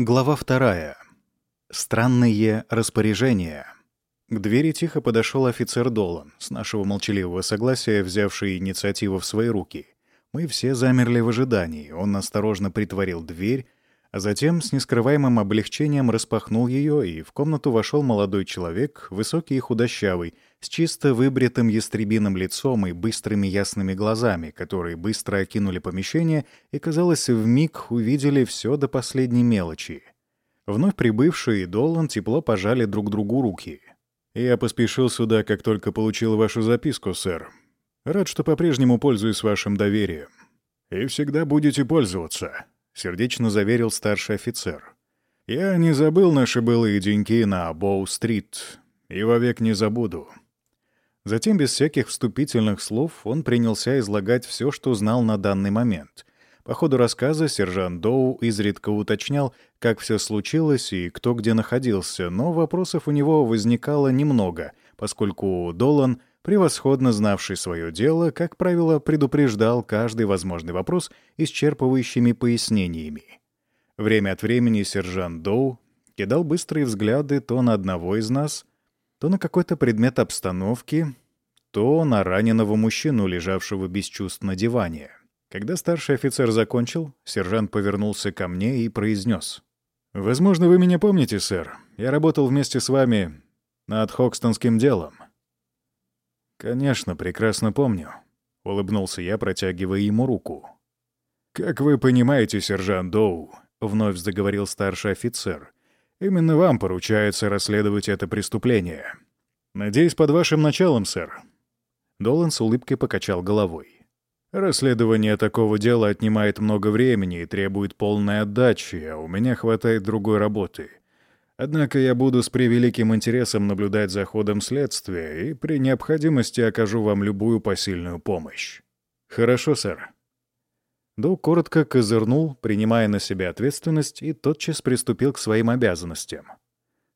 Глава вторая. Странные распоряжения. К двери тихо подошел офицер Долан, с нашего молчаливого согласия взявший инициативу в свои руки. Мы все замерли в ожидании. Он осторожно притворил дверь, а затем с нескрываемым облегчением распахнул ее, и в комнату вошел молодой человек, высокий и худощавый, с чисто выбритым ястребиным лицом и быстрыми ясными глазами, которые быстро окинули помещение и, казалось, вмиг увидели все до последней мелочи. Вновь прибывшие и Долан тепло пожали друг другу руки. «Я поспешил сюда, как только получил вашу записку, сэр. Рад, что по-прежнему пользуюсь вашим доверием. И всегда будете пользоваться», сердечно заверил старший офицер. «Я не забыл наши былые деньки на Боу-стрит и вовек не забуду». Затем, без всяких вступительных слов, он принялся излагать все, что знал на данный момент. По ходу рассказа сержант Доу изредка уточнял, как все случилось и кто где находился, но вопросов у него возникало немного, поскольку Долан превосходно знавший свое дело, как правило, предупреждал каждый возможный вопрос исчерпывающими пояснениями. Время от времени сержант Доу кидал быстрые взгляды то на одного из нас, то на какой-то предмет обстановки, то на раненого мужчину, лежавшего без чувств на диване. Когда старший офицер закончил, сержант повернулся ко мне и произнес. «Возможно, вы меня помните, сэр. Я работал вместе с вами над Хокстонским делом. «Конечно, прекрасно помню», — улыбнулся я, протягивая ему руку. «Как вы понимаете, сержант Доу», — вновь заговорил старший офицер, «именно вам поручается расследовать это преступление. Надеюсь, под вашим началом, сэр». Долан с улыбкой покачал головой. «Расследование такого дела отнимает много времени и требует полной отдачи, а у меня хватает другой работы. Однако я буду с превеликим интересом наблюдать за ходом следствия и при необходимости окажу вам любую посильную помощь. Хорошо, сэр. Ду коротко козырнул, принимая на себя ответственность, и тотчас приступил к своим обязанностям.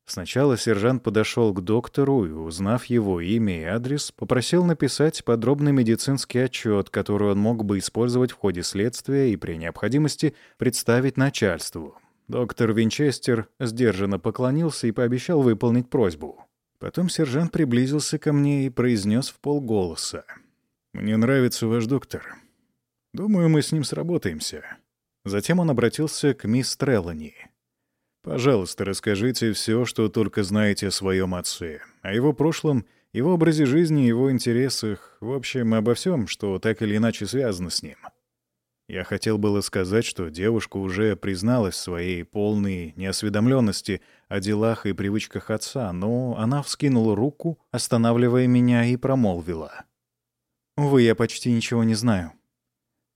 Сначала сержант подошел к доктору и, узнав его имя и адрес, попросил написать подробный медицинский отчет, который он мог бы использовать в ходе следствия и при необходимости представить начальству, Доктор Винчестер сдержанно поклонился и пообещал выполнить просьбу. Потом сержант приблизился ко мне и произнес в полголоса. «Мне нравится ваш доктор. Думаю, мы с ним сработаемся». Затем он обратился к мисс Треллани. «Пожалуйста, расскажите все, что только знаете о своем отце, о его прошлом, его образе жизни, его интересах, в общем, обо всем, что так или иначе связано с ним». Я хотел было сказать, что девушка уже призналась в своей полной неосведомленности о делах и привычках отца, но она вскинула руку, останавливая меня, и промолвила. «Увы, я почти ничего не знаю.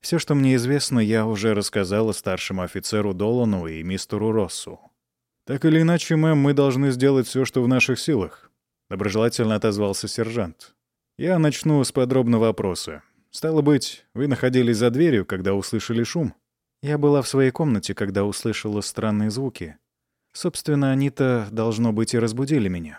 Все, что мне известно, я уже рассказала старшему офицеру Долану и мистеру Россу. Так или иначе, мэм, мы должны сделать все, что в наших силах», — доброжелательно отозвался сержант. «Я начну с подробного вопроса. Стало быть, вы находились за дверью, когда услышали шум? Я была в своей комнате, когда услышала странные звуки. Собственно, они-то, должно быть, и разбудили меня.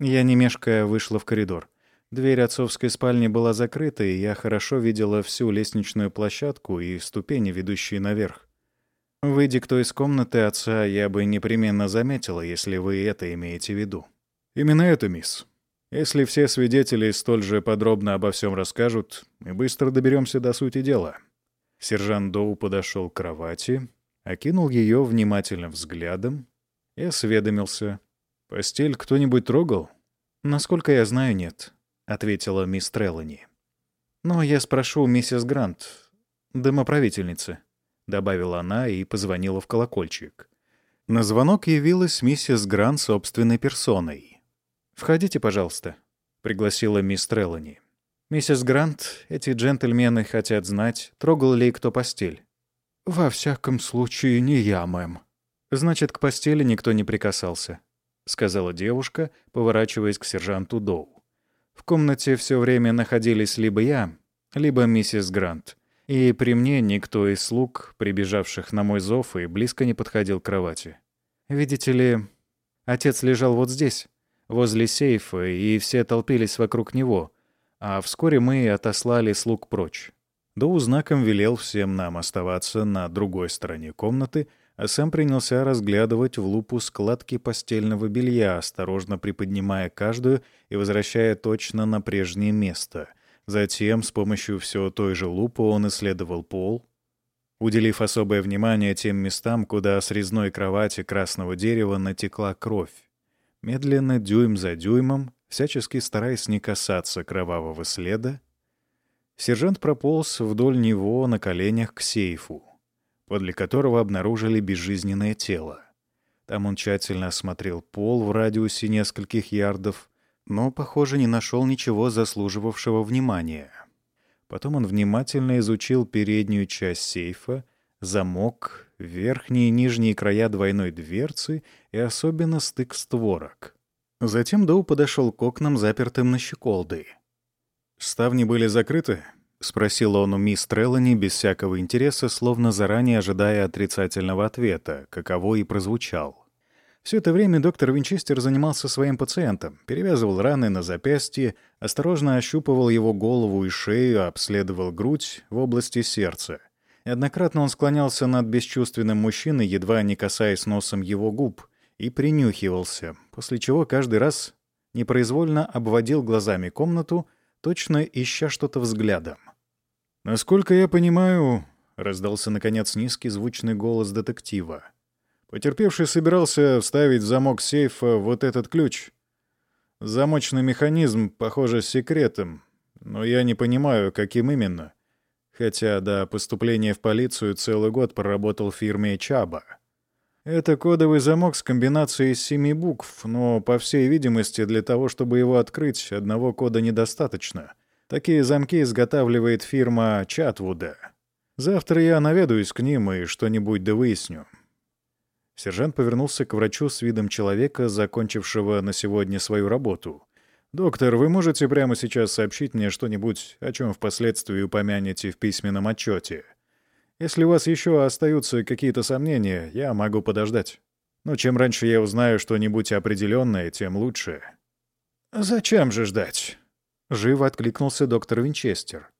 Я, не мешкая, вышла в коридор. Дверь отцовской спальни была закрыта, и я хорошо видела всю лестничную площадку и ступени, ведущие наверх. Выйди кто из комнаты отца, я бы непременно заметила, если вы это имеете в виду. Именно это, мисс. Если все свидетели столь же подробно обо всем расскажут, мы быстро доберемся до сути дела. Сержант Доу подошел к кровати, окинул ее внимательным взглядом и осведомился. «Постель кто-нибудь трогал?» «Насколько я знаю, нет», — ответила мисс Треллани. «Но я спрошу миссис Грант, домоправительницы», — добавила она и позвонила в колокольчик. На звонок явилась миссис Грант собственной персоной. «Входите, пожалуйста», — пригласила мисс Треллани. «Миссис Грант, эти джентльмены хотят знать, трогал ли кто постель». «Во всяком случае, не я, мэм». «Значит, к постели никто не прикасался», — сказала девушка, поворачиваясь к сержанту Доу. «В комнате все время находились либо я, либо миссис Грант, и при мне никто из слуг, прибежавших на мой зов, и близко не подходил к кровати. Видите ли, отец лежал вот здесь, возле сейфа, и все толпились вокруг него, а вскоре мы отослали слуг прочь. Доу знаком велел всем нам оставаться на другой стороне комнаты, а сам принялся разглядывать в лупу складки постельного белья, осторожно приподнимая каждую и возвращая точно на прежнее место. Затем с помощью все той же лупы он исследовал пол, уделив особое внимание тем местам, куда с резной кровати красного дерева натекла кровь. Медленно, дюйм за дюймом, всячески стараясь не касаться кровавого следа, сержант прополз вдоль него на коленях к сейфу подле которого обнаружили безжизненное тело. Там он тщательно осмотрел пол в радиусе нескольких ярдов, но, похоже, не нашел ничего заслуживавшего внимания. Потом он внимательно изучил переднюю часть сейфа, замок, верхние и нижние края двойной дверцы и особенно стык створок. Затем Доу подошел к окнам, запертым на щеколды. «Ставни были закрыты?» — спросил он у мисс Треллани без всякого интереса, словно заранее ожидая отрицательного ответа, каково и прозвучал. Все это время доктор Винчестер занимался своим пациентом, перевязывал раны на запястье, осторожно ощупывал его голову и шею, обследовал грудь в области сердца. Неоднократно он склонялся над бесчувственным мужчиной, едва не касаясь носом его губ, и принюхивался, после чего каждый раз непроизвольно обводил глазами комнату, точно ища что-то взглядом. «Насколько я понимаю...» — раздался, наконец, низкий звучный голос детектива. Потерпевший собирался вставить в замок сейфа вот этот ключ. Замочный механизм, похоже, с секретом, но я не понимаю, каким именно. Хотя до поступления в полицию целый год проработал в фирме Чаба. Это кодовый замок с комбинацией семи букв, но, по всей видимости, для того, чтобы его открыть, одного кода недостаточно — Такие замки изготавливает фирма Чатвуда. Завтра я наведаюсь к ним и что-нибудь да выясню». Сержант повернулся к врачу с видом человека, закончившего на сегодня свою работу. «Доктор, вы можете прямо сейчас сообщить мне что-нибудь, о чем впоследствии упомянете в письменном отчете? Если у вас еще остаются какие-то сомнения, я могу подождать. Но чем раньше я узнаю что-нибудь определенное, тем лучше». «Зачем же ждать?» — живо откликнулся доктор Винчестер.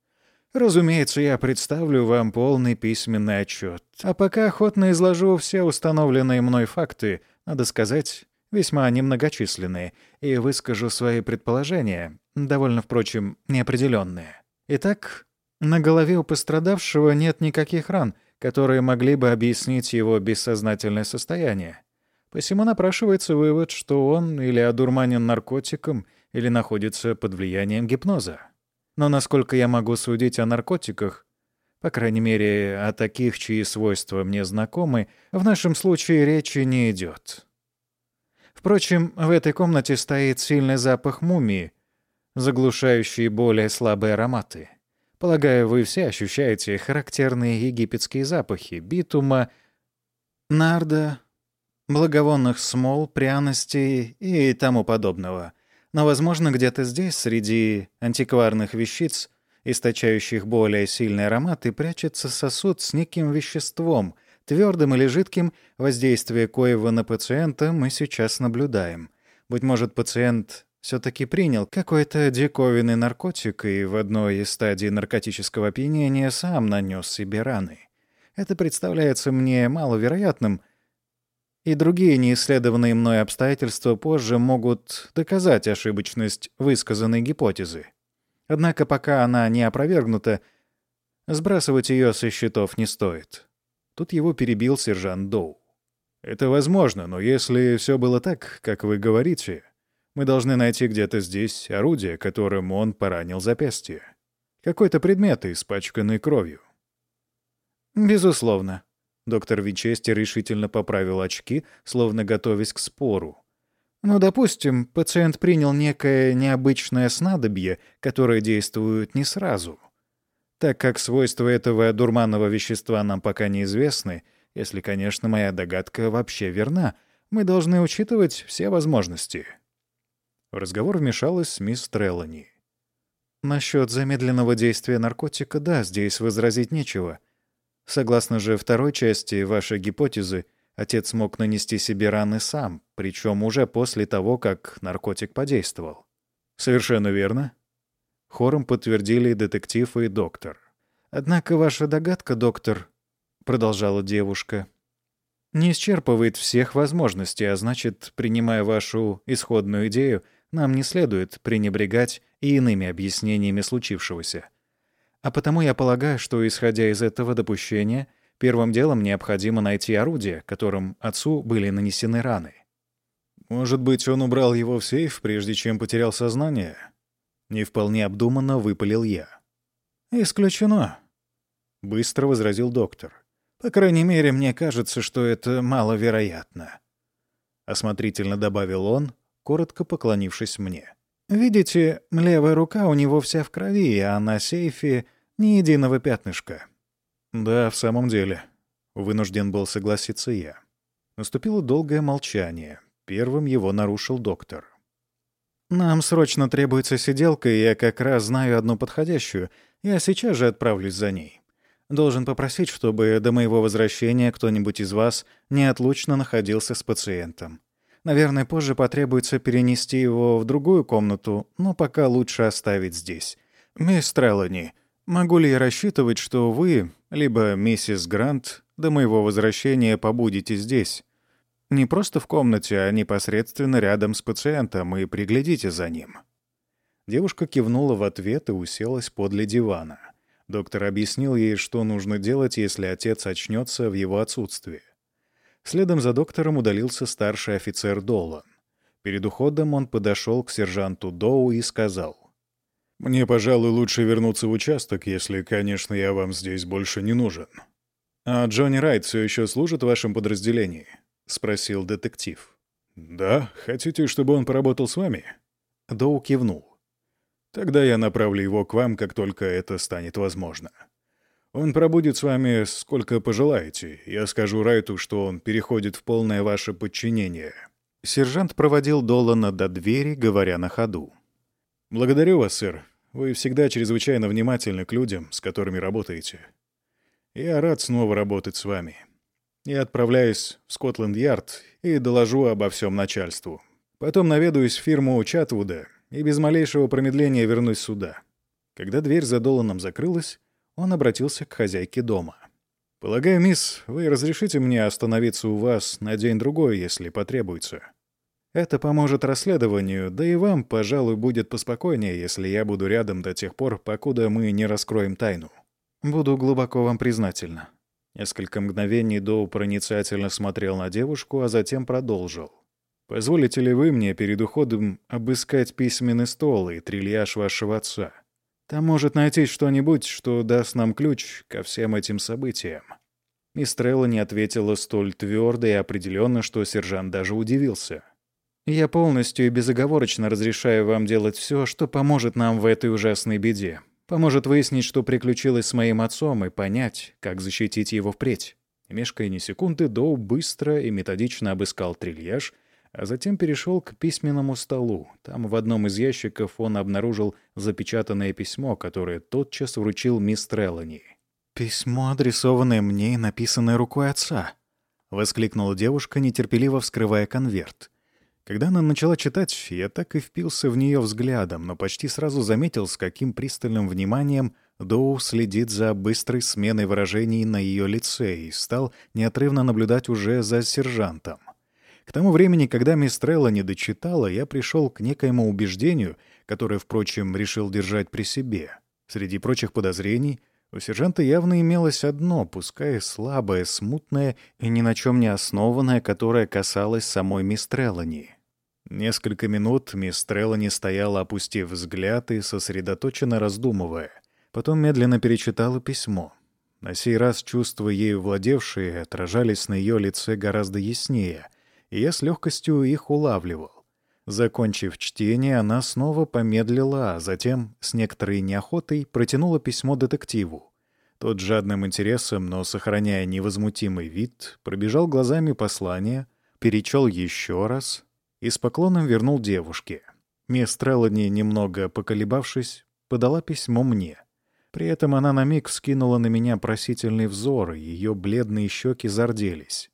«Разумеется, я представлю вам полный письменный отчет. А пока охотно изложу все установленные мной факты, надо сказать, весьма немногочисленные, и выскажу свои предположения, довольно, впрочем, неопределенные. Итак, на голове у пострадавшего нет никаких ран, которые могли бы объяснить его бессознательное состояние. Посему напрашивается вывод, что он или одурманен наркотиком, или находится под влиянием гипноза. Но насколько я могу судить о наркотиках, по крайней мере, о таких, чьи свойства мне знакомы, в нашем случае речи не идет. Впрочем, в этой комнате стоит сильный запах мумии, заглушающий более слабые ароматы. Полагаю, вы все ощущаете характерные египетские запахи битума, нарда, благовонных смол, пряностей и тому подобного — но, возможно, где-то здесь, среди антикварных вещиц, источающих более сильный аромат, и прячется сосуд с неким веществом, твердым или жидким, воздействие коего на пациента мы сейчас наблюдаем. Быть может, пациент все-таки принял какой-то диковинный наркотик и в одной из стадий наркотического опьянения сам нанес себе раны. Это представляется мне маловероятным — и другие неисследованные мной обстоятельства позже могут доказать ошибочность высказанной гипотезы. Однако пока она не опровергнута, сбрасывать ее со счетов не стоит. Тут его перебил сержант Доу. «Это возможно, но если все было так, как вы говорите, мы должны найти где-то здесь орудие, которым он поранил запястье. Какой-то предмет, испачканный кровью». «Безусловно», Доктор Винчестер решительно поправил очки, словно готовясь к спору. Ну, допустим, пациент принял некое необычное снадобье, которое действует не сразу. Так как свойства этого дурманного вещества нам пока неизвестны, если, конечно, моя догадка вообще верна, мы должны учитывать все возможности. В разговор вмешалась мисс Треллани. Насчет замедленного действия наркотика, да, здесь возразить нечего. Согласно же второй части вашей гипотезы, отец мог нанести себе раны сам, причем уже после того, как наркотик подействовал. Совершенно верно. Хором подтвердили детектив и доктор. Однако ваша догадка, доктор, продолжала девушка, не исчерпывает всех возможностей, а значит, принимая вашу исходную идею, нам не следует пренебрегать и иными объяснениями случившегося. А потому я полагаю, что, исходя из этого допущения, первым делом необходимо найти орудие, которым отцу были нанесены раны. Может быть, он убрал его в сейф, прежде чем потерял сознание? Не вполне обдуманно выпалил я. «Исключено», — быстро возразил доктор. «По крайней мере, мне кажется, что это маловероятно», — осмотрительно добавил он, коротко поклонившись мне. «Видите, левая рука у него вся в крови, а на сейфе ни единого пятнышка». «Да, в самом деле», — вынужден был согласиться я. Наступило долгое молчание. Первым его нарушил доктор. «Нам срочно требуется сиделка, и я как раз знаю одну подходящую. Я сейчас же отправлюсь за ней. Должен попросить, чтобы до моего возвращения кто-нибудь из вас неотлучно находился с пациентом. Наверное, позже потребуется перенести его в другую комнату, но пока лучше оставить здесь. Мисс Треллани, могу ли я рассчитывать, что вы, либо миссис Грант, до моего возвращения побудете здесь? Не просто в комнате, а непосредственно рядом с пациентом и приглядите за ним». Девушка кивнула в ответ и уселась подле дивана. Доктор объяснил ей, что нужно делать, если отец очнется в его отсутствии. Следом за доктором удалился старший офицер Долан. Перед уходом он подошел к сержанту Доу и сказал. «Мне, пожалуй, лучше вернуться в участок, если, конечно, я вам здесь больше не нужен. А Джонни Райт все еще служит в вашем подразделении?» — спросил детектив. «Да? Хотите, чтобы он поработал с вами?» Доу кивнул. Тогда я направлю его к вам, как только это станет возможно. Он пробудет с вами сколько пожелаете. Я скажу Райту, что он переходит в полное ваше подчинение». Сержант проводил Долана до двери, говоря на ходу. «Благодарю вас, сэр. Вы всегда чрезвычайно внимательны к людям, с которыми работаете. Я рад снова работать с вами. Я отправляюсь в Скотланд-Ярд и доложу обо всем начальству. Потом наведаюсь в фирму Чатвуда и без малейшего промедления вернусь сюда». Когда дверь за Доланом закрылась, он обратился к хозяйке дома. «Полагаю, мисс, вы разрешите мне остановиться у вас на день-другой, если потребуется. Это поможет расследованию, да и вам, пожалуй, будет поспокойнее, если я буду рядом до тех пор, покуда мы не раскроем тайну. Буду глубоко вам признательна». Несколько мгновений Доу проницательно смотрел на девушку, а затем продолжил. Позволите ли вы мне перед уходом обыскать письменный стол и трильяж вашего отца? Там может найтись что-нибудь, что даст нам ключ ко всем этим событиям». Мистрелла не ответила столь твердо и определенно, что сержант даже удивился. «Я полностью и безоговорочно разрешаю вам делать все, что поможет нам в этой ужасной беде. Поможет выяснить, что приключилось с моим отцом, и понять, как защитить его впредь». Мешкая ни секунды, Доу быстро и методично обыскал трильяж — а затем перешел к письменному столу. Там в одном из ящиков он обнаружил запечатанное письмо, которое тотчас вручил мисс Треллани. «Письмо, адресованное мне и написанное рукой отца», — воскликнула девушка, нетерпеливо вскрывая конверт. Когда она начала читать, я так и впился в нее взглядом, но почти сразу заметил, с каким пристальным вниманием Доу следит за быстрой сменой выражений на ее лице и стал неотрывно наблюдать уже за сержантом. К тому времени, когда мисс Трелла не дочитала, я пришел к некоему убеждению, которое, впрочем, решил держать при себе. Среди прочих подозрений у сержанта явно имелось одно, пускай слабое, смутное и ни на чем не основанное, которое касалось самой мисс Треллани. Несколько минут мисс Треллани стояла, опустив взгляд и сосредоточенно раздумывая. Потом медленно перечитала письмо. На сей раз чувства ею владевшие отражались на ее лице гораздо яснее, и я с легкостью их улавливал. Закончив чтение, она снова помедлила, а затем с некоторой неохотой протянула письмо детективу. Тот жадным интересом, но сохраняя невозмутимый вид, пробежал глазами послание, перечел еще раз и с поклоном вернул девушке. Мисс Треллани, немного поколебавшись, подала письмо мне. При этом она на миг вскинула на меня просительный взор, и ее бледные щеки зарделись.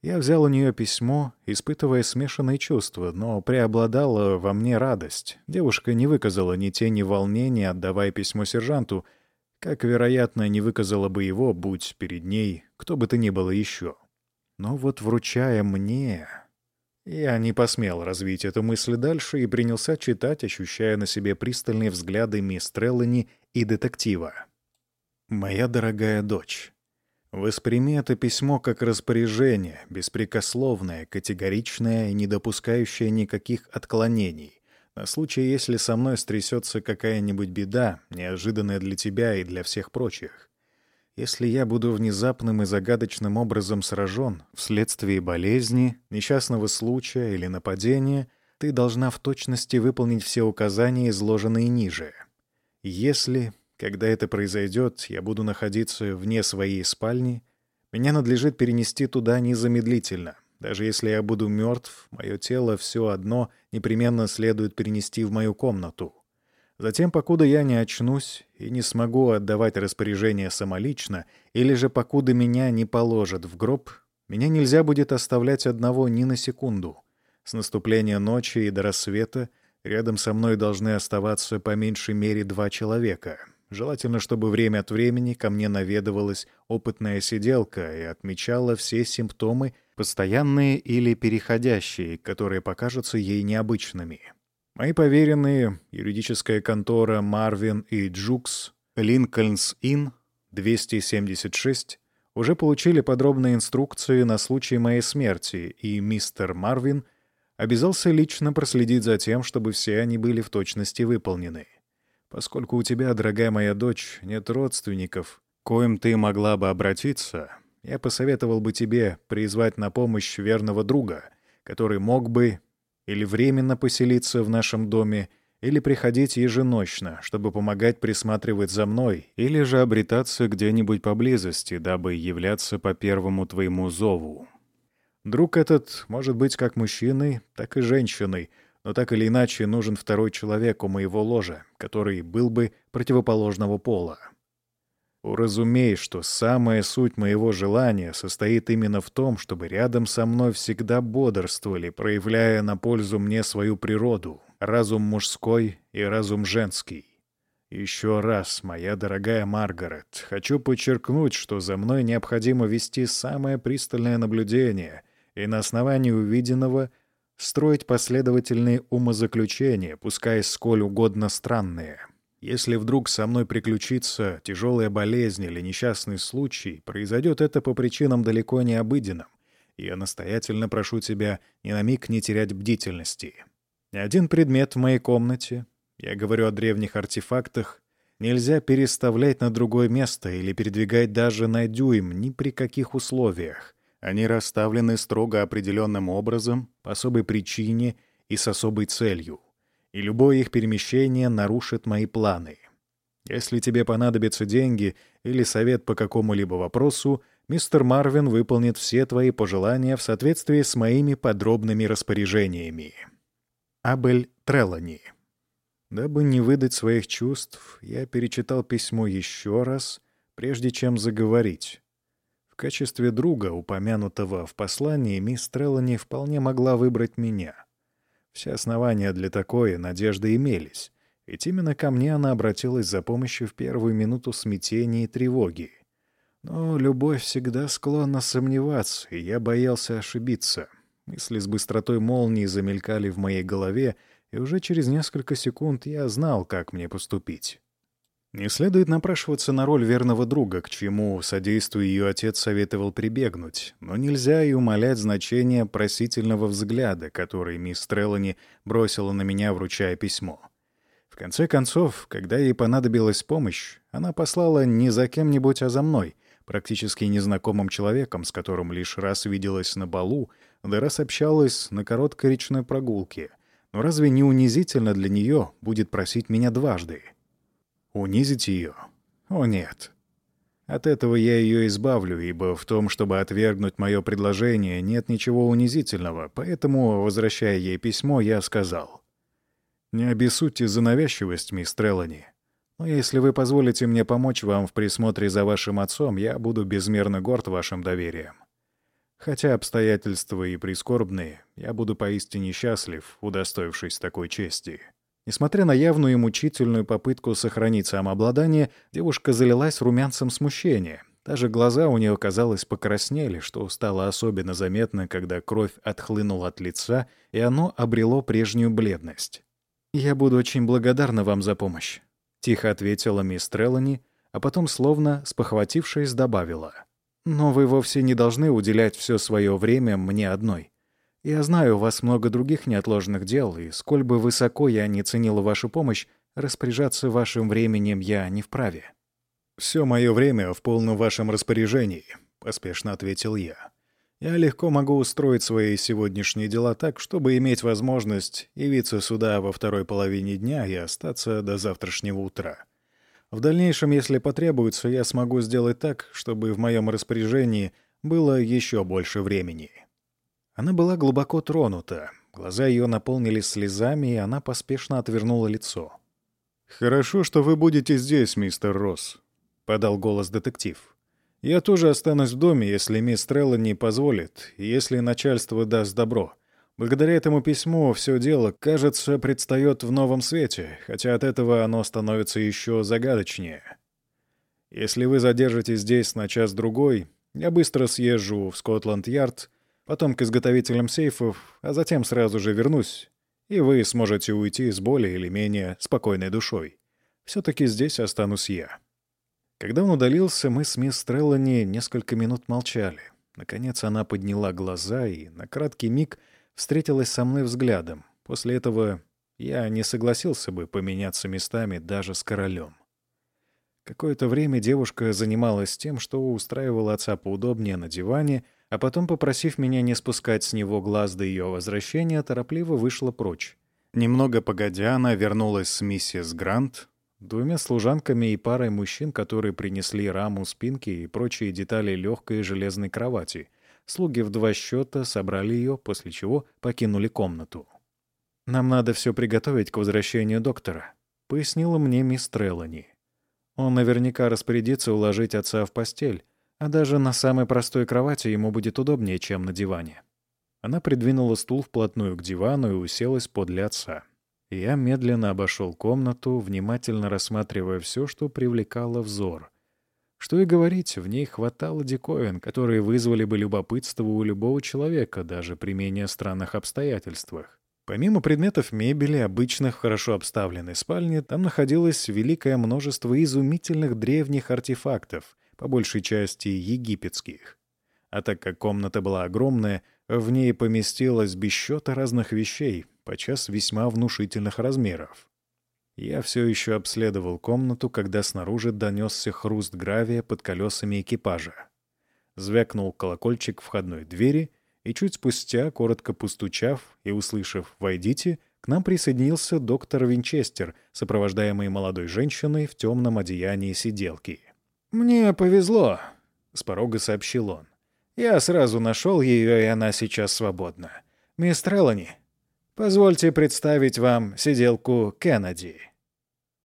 Я взял у нее письмо, испытывая смешанные чувства, но преобладала во мне радость. Девушка не выказала ни тени волнения, отдавая письмо сержанту, как, вероятно, не выказала бы его, будь перед ней кто бы то ни было еще. Но вот вручая мне... Я не посмел развить эту мысль дальше и принялся читать, ощущая на себе пристальные взгляды мисс Треллани и детектива. «Моя дорогая дочь, восприми это письмо как распоряжение, беспрекословное, категоричное и не допускающее никаких отклонений, на случай, если со мной стрясется какая-нибудь беда, неожиданная для тебя и для всех прочих. Если я буду внезапным и загадочным образом сражен вследствие болезни, несчастного случая или нападения, ты должна в точности выполнить все указания, изложенные ниже. Если, когда это произойдет, я буду находиться вне своей спальни, меня надлежит перенести туда незамедлительно. Даже если я буду мертв, мое тело все одно непременно следует перенести в мою комнату. Затем, покуда я не очнусь и не смогу отдавать распоряжение самолично, или же покуда меня не положат в гроб, меня нельзя будет оставлять одного ни на секунду. С наступления ночи и до рассвета рядом со мной должны оставаться по меньшей мере два человека. Желательно, чтобы время от времени ко мне наведывалась опытная сиделка и отмечала все симптомы, постоянные или переходящие, которые покажутся ей необычными. Мои поверенные, юридическая контора Марвин и Джукс, Линкольнс Inn, 276, уже получили подробные инструкции на случай моей смерти, и мистер Марвин обязался лично проследить за тем, чтобы все они были в точности выполнены. Поскольку у тебя, дорогая моя дочь, нет родственников, коим ты могла бы обратиться, я посоветовал бы тебе призвать на помощь верного друга, который мог бы или временно поселиться в нашем доме, или приходить еженочно, чтобы помогать присматривать за мной, или же обретаться где-нибудь поблизости, дабы являться по первому твоему зову. Друг этот может быть как мужчиной, так и женщиной, но так или иначе нужен второй человек у моего ложа, который был бы противоположного пола. Уразумей, что самая суть моего желания состоит именно в том, чтобы рядом со мной всегда бодрствовали, проявляя на пользу мне свою природу, разум мужской и разум женский. Еще раз, моя дорогая Маргарет, хочу подчеркнуть, что за мной необходимо вести самое пристальное наблюдение и на основании увиденного строить последовательные умозаключения, пускай сколь угодно странные. Если вдруг со мной приключится тяжелая болезнь или несчастный случай, произойдет это по причинам далеко не обыденным. Я настоятельно прошу тебя ни на миг не терять бдительности. Один предмет в моей комнате, я говорю о древних артефактах, нельзя переставлять на другое место или передвигать даже на дюйм ни при каких условиях. Они расставлены строго определенным образом, по особой причине и с особой целью и любое их перемещение нарушит мои планы. Если тебе понадобятся деньги или совет по какому-либо вопросу, мистер Марвин выполнит все твои пожелания в соответствии с моими подробными распоряжениями. Абель Трелани. Дабы не выдать своих чувств, я перечитал письмо еще раз, прежде чем заговорить. Качестве друга, упомянутого в послании, мисс Трелани вполне могла выбрать меня — все основания для такой надежды имелись, ведь именно ко мне она обратилась за помощью в первую минуту смятения и тревоги. Но любовь всегда склонна сомневаться, и я боялся ошибиться. Мысли с быстротой молнии замелькали в моей голове, и уже через несколько секунд я знал, как мне поступить. Не следует напрашиваться на роль верного друга, к чему содействию ее отец советовал прибегнуть, но нельзя и умалять значение просительного взгляда, который мисс Треллани бросила на меня, вручая письмо. В конце концов, когда ей понадобилась помощь, она послала не за кем-нибудь, а за мной, практически незнакомым человеком, с которым лишь раз виделась на балу, да раз общалась на короткой речной прогулке. Но разве не унизительно для нее будет просить меня дважды? Унизить ее? О нет. От этого я ее избавлю, ибо в том, чтобы отвергнуть мое предложение, нет ничего унизительного, поэтому, возвращая ей письмо, я сказал. «Не обессудьте за навязчивость, мисс Треллани. Но если вы позволите мне помочь вам в присмотре за вашим отцом, я буду безмерно горд вашим доверием. Хотя обстоятельства и прискорбные, я буду поистине счастлив, удостоившись такой чести». Несмотря на явную и мучительную попытку сохранить самообладание, девушка залилась румянцем смущения, Даже глаза у нее, казалось, покраснели, что стало особенно заметно, когда кровь отхлынула от лица, и оно обрело прежнюю бледность. «Я буду очень благодарна вам за помощь», — тихо ответила мисс Треллани, а потом, словно спохватившись, добавила. «Но вы вовсе не должны уделять все свое время мне одной. Я знаю, у вас много других неотложных дел, и сколь бы высоко я не ценила вашу помощь, распоряжаться вашим временем я не вправе». «Все мое время в полном вашем распоряжении», — поспешно ответил я. «Я легко могу устроить свои сегодняшние дела так, чтобы иметь возможность явиться сюда во второй половине дня и остаться до завтрашнего утра. В дальнейшем, если потребуется, я смогу сделать так, чтобы в моем распоряжении было еще больше времени». Она была глубоко тронута, глаза ее наполнились слезами, и она поспешно отвернула лицо. «Хорошо, что вы будете здесь, мистер Росс», подал голос детектив. «Я тоже останусь в доме, если мисс Трелла не позволит, и если начальство даст добро. Благодаря этому письму все дело, кажется, предстает в новом свете, хотя от этого оно становится еще загадочнее. Если вы задержитесь здесь на час-другой, я быстро съезжу в Скотланд-Ярд, потом к изготовителям сейфов, а затем сразу же вернусь, и вы сможете уйти с более или менее спокойной душой. Все-таки здесь останусь я». Когда он удалился, мы с мисс Треллани несколько минут молчали. Наконец она подняла глаза и на краткий миг встретилась со мной взглядом. После этого я не согласился бы поменяться местами даже с королем. Какое-то время девушка занималась тем, что устраивала отца поудобнее на диване, а потом, попросив меня не спускать с него глаз до ее возвращения, торопливо вышла прочь. Немного погодя, она вернулась с миссис Грант, двумя служанками и парой мужчин, которые принесли раму, спинки и прочие детали легкой железной кровати. Слуги в два счета собрали ее, после чего покинули комнату. «Нам надо все приготовить к возвращению доктора», — пояснила мне мисс Треллани. «Он наверняка распорядится уложить отца в постель, а даже на самой простой кровати ему будет удобнее, чем на диване». Она придвинула стул вплотную к дивану и уселась подле отца. Я медленно обошел комнату, внимательно рассматривая все, что привлекало взор. Что и говорить, в ней хватало диковин, которые вызвали бы любопытство у любого человека, даже при менее странных обстоятельствах. Помимо предметов мебели, обычных, хорошо обставленной спальни, там находилось великое множество изумительных древних артефактов, по большей части египетских. А так как комната была огромная, в ней поместилось без разных вещей, подчас весьма внушительных размеров. Я все еще обследовал комнату, когда снаружи донесся хруст гравия под колесами экипажа. Звякнул колокольчик входной двери, и чуть спустя, коротко постучав и услышав «Войдите», к нам присоединился доктор Винчестер, сопровождаемый молодой женщиной в темном одеянии сиделки. «Мне повезло», — с порога сообщил он. «Я сразу нашел ее, и она сейчас свободна. Мисс Треллани, Позвольте представить вам сиделку Кеннеди».